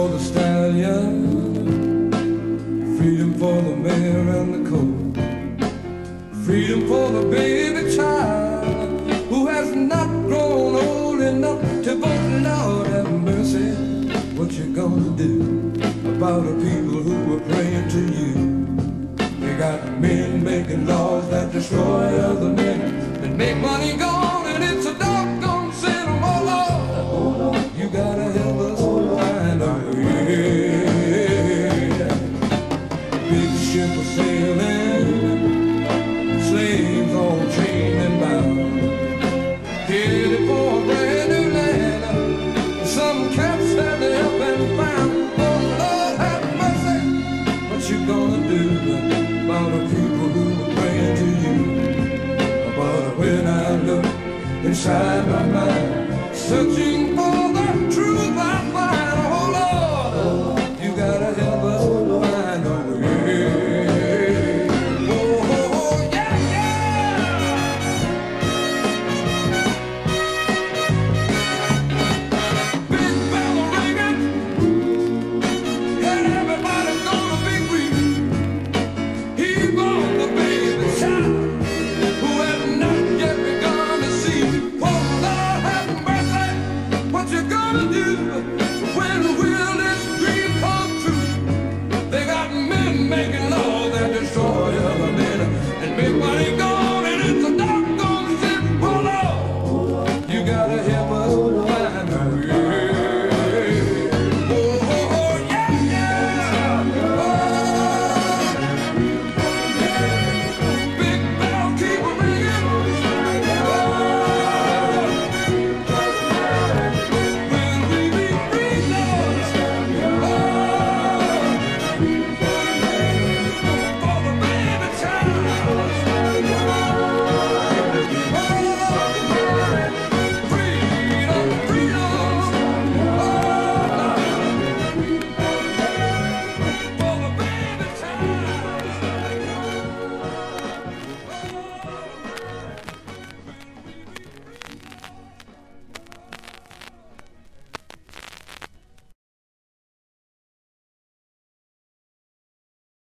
for the stallion, freedom for the mare and the colt, freedom for the baby child who has not grown old enough to vote. Lord have mercy, what you gonna do about the people who are praying to you? They got men making laws that destroy other men and make money go. You gonna do about the people who are praying to you? About when I look inside my mind, searching